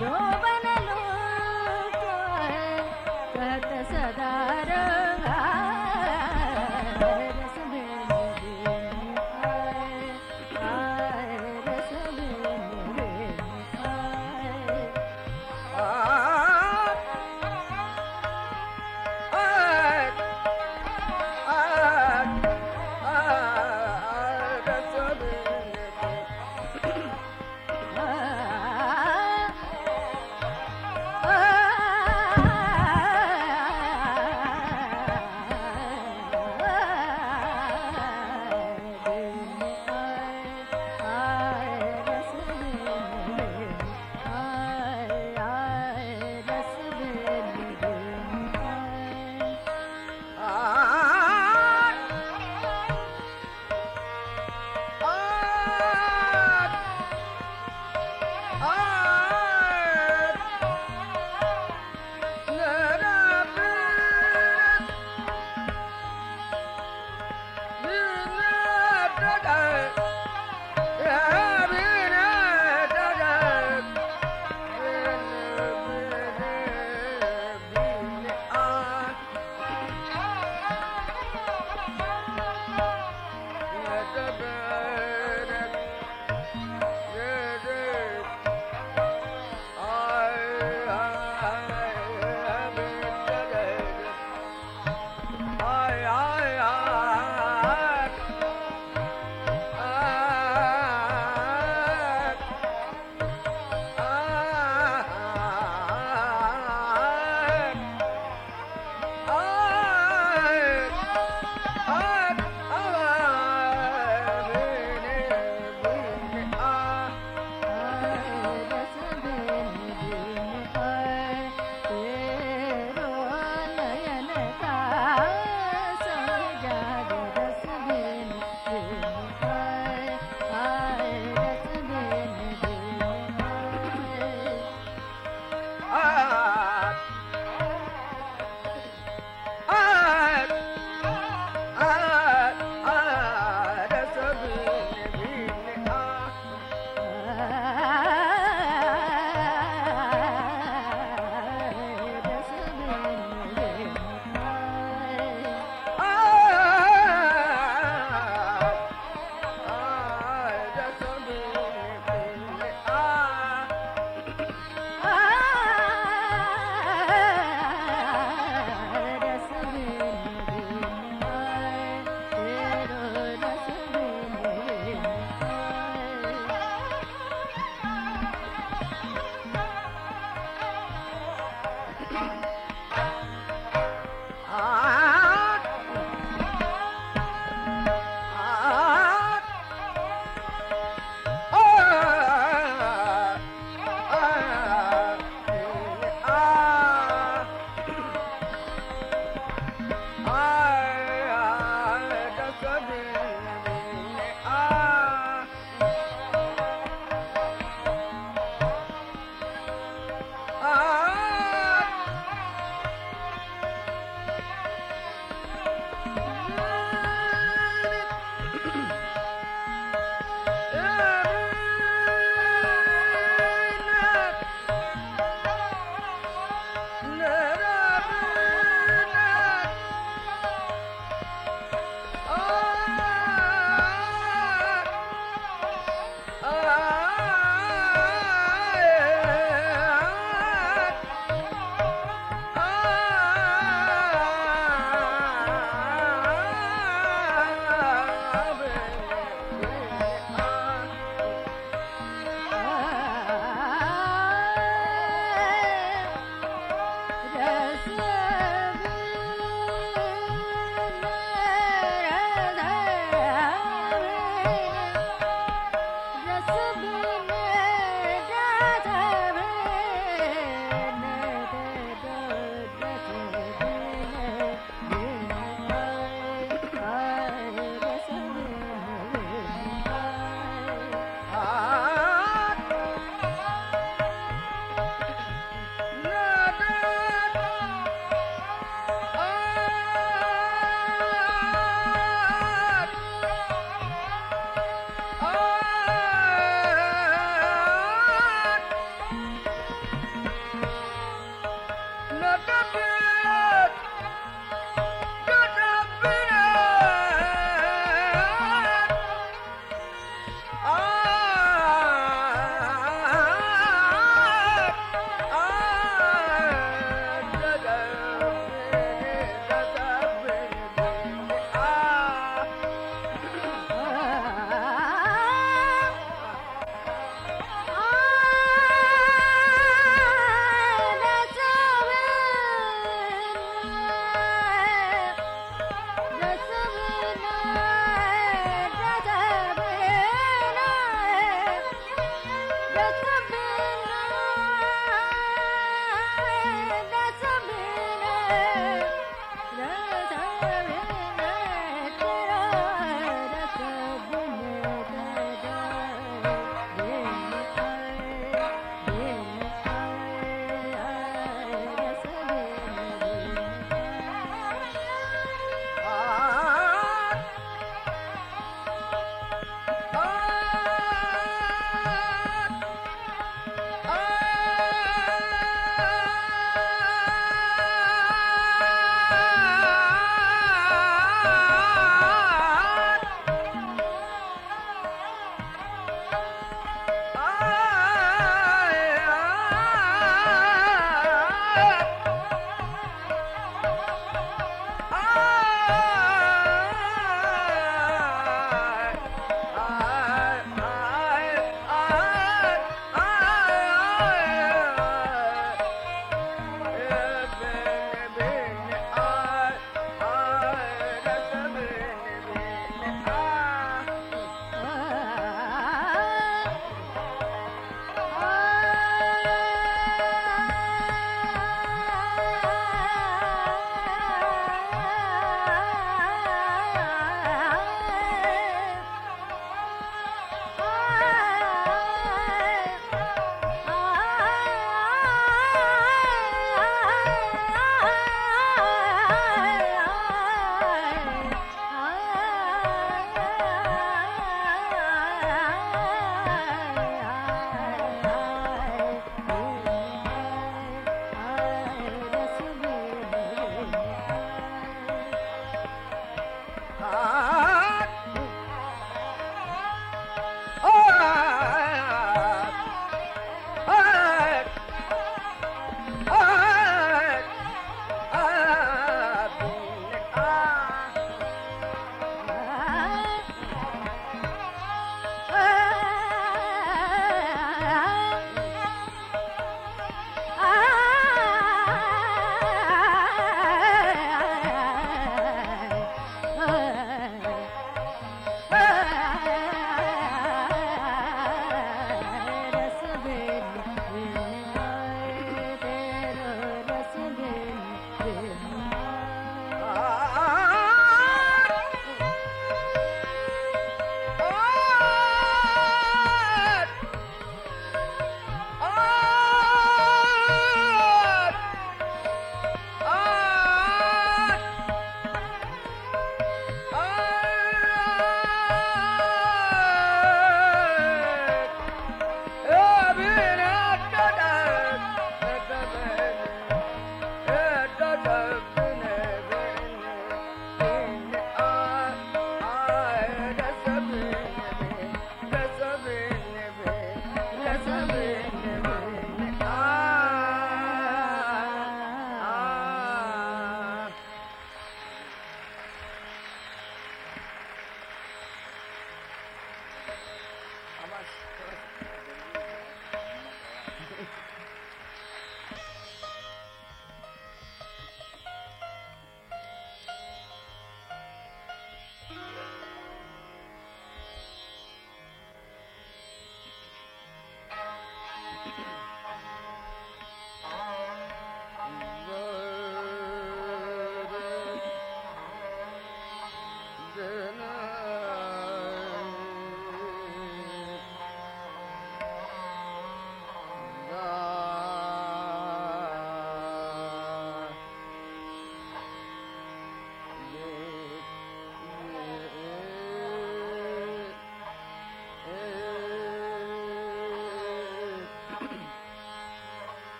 Joy.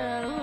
girl.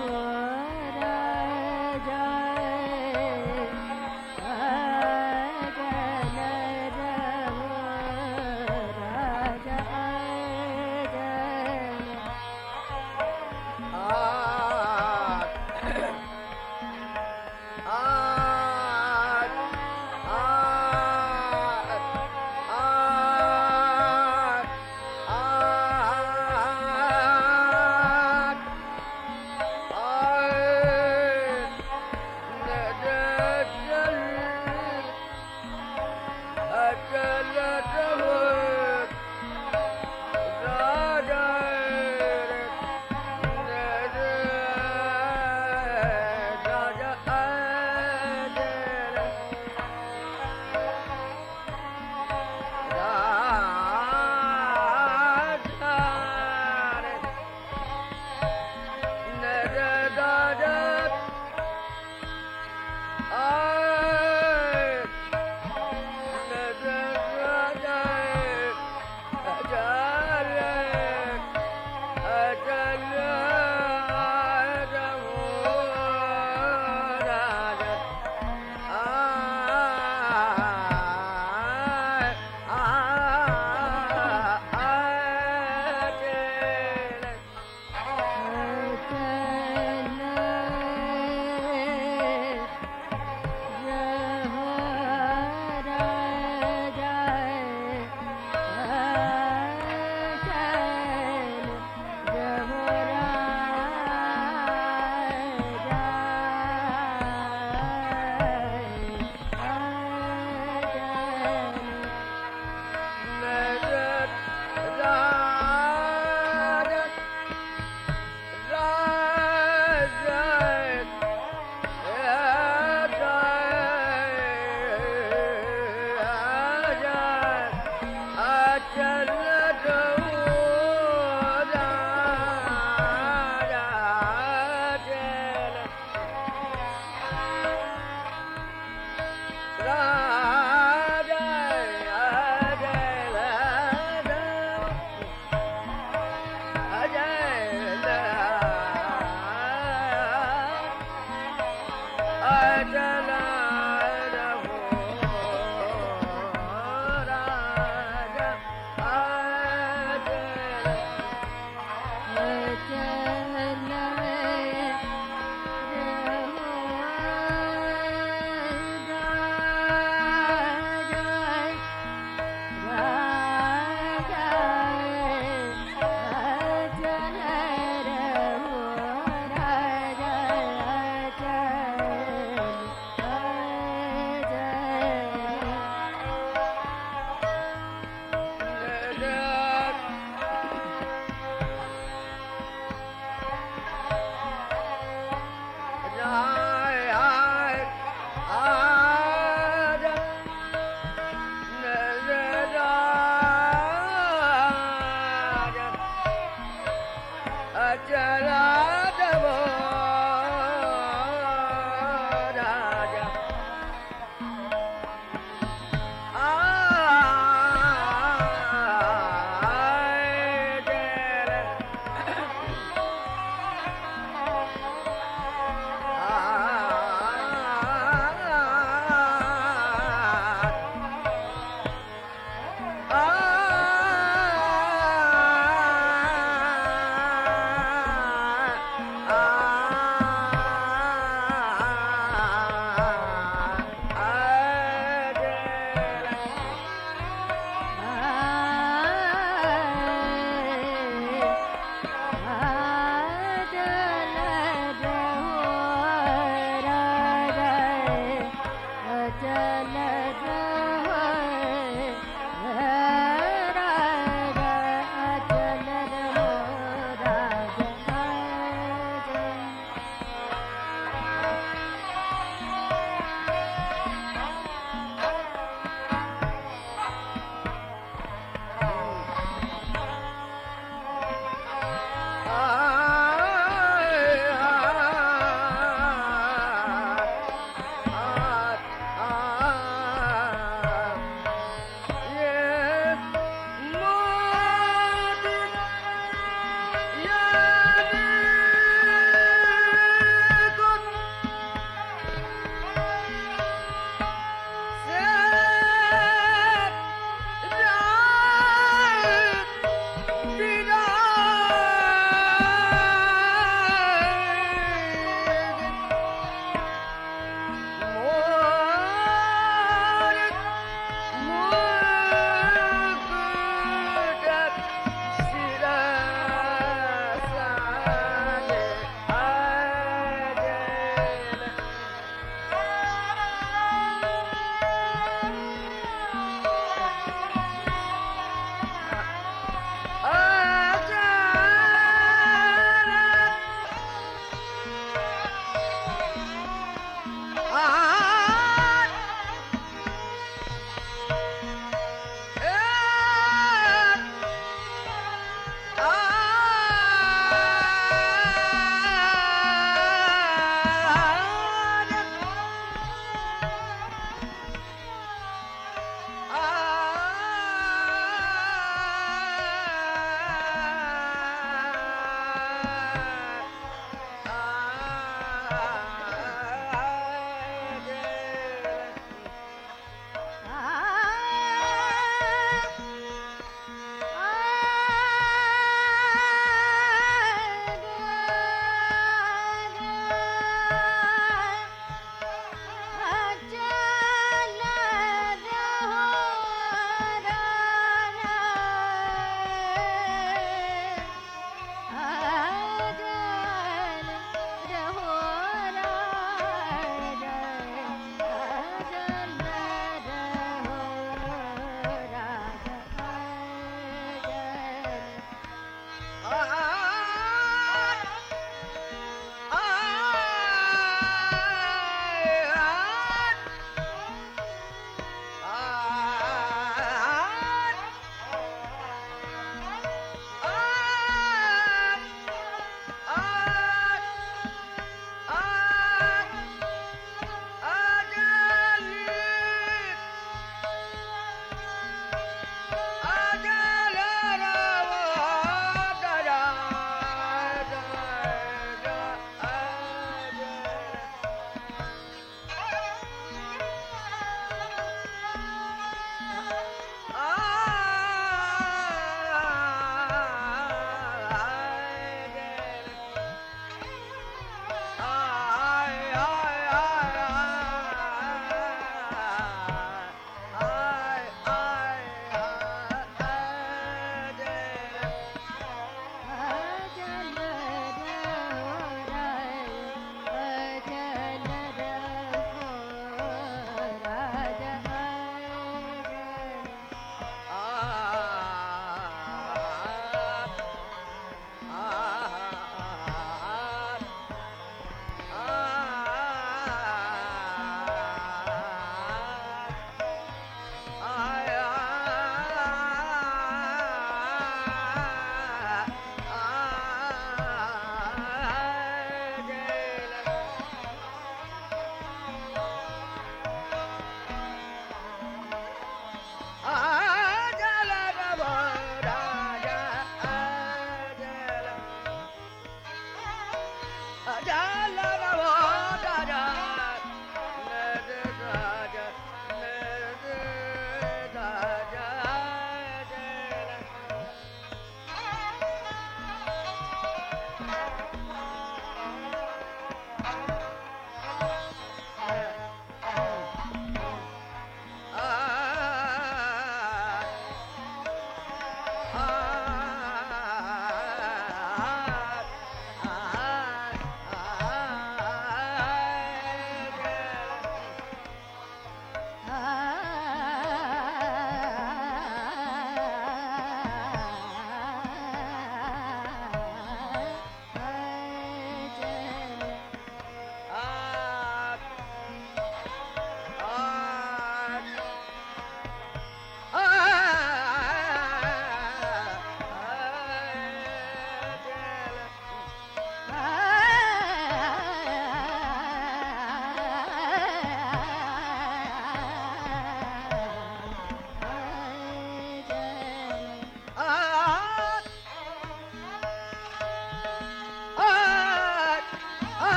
じゃ。